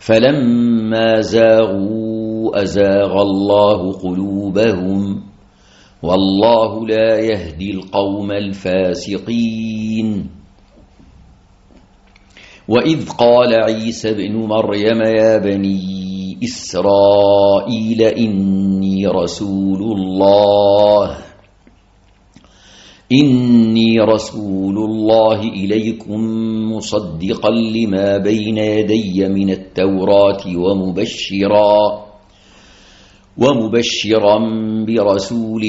فلما زاغوا أزاغ الله قلوبهم والله لا يهدي القوم الفاسقين. وإذ قال عيسى بن مريم يا بني إسرائيل إني رسول الله. إني رسول الله إليكم مصدقا لما بين يدي من التوراة ومبشرا ومبشرا برسول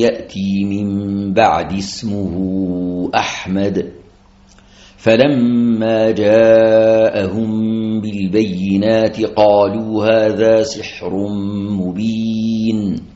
يأتي من بعد اسمه أحمد. فلما جاءهم بالبينات قالوا هذا سحر مبين.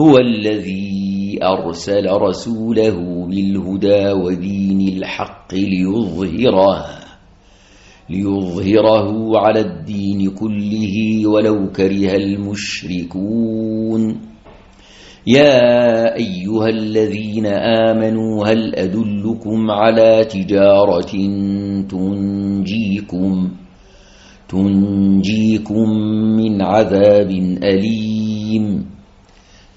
هو الذي أرسل رسوله بالهدى ودين الحق ليظهره ليظهره على الدين كله ولو كره المشركون. يا أيها الذين آمنوا هل أدلكم على تجارة تنجيكم تنجيكم من عذاب أليم؟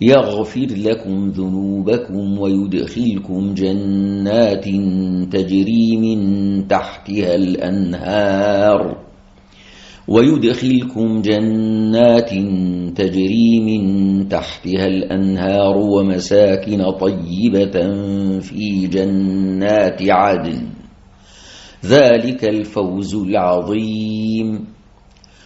يغفر لكم ذنوبكم ويدخلكم جنات تجري من تحتها الأنهار ويدخلكم جنات تجري من تحتها الأنهار ومساكن طيبة في جنات عدن. ذلك الفوز العظيم.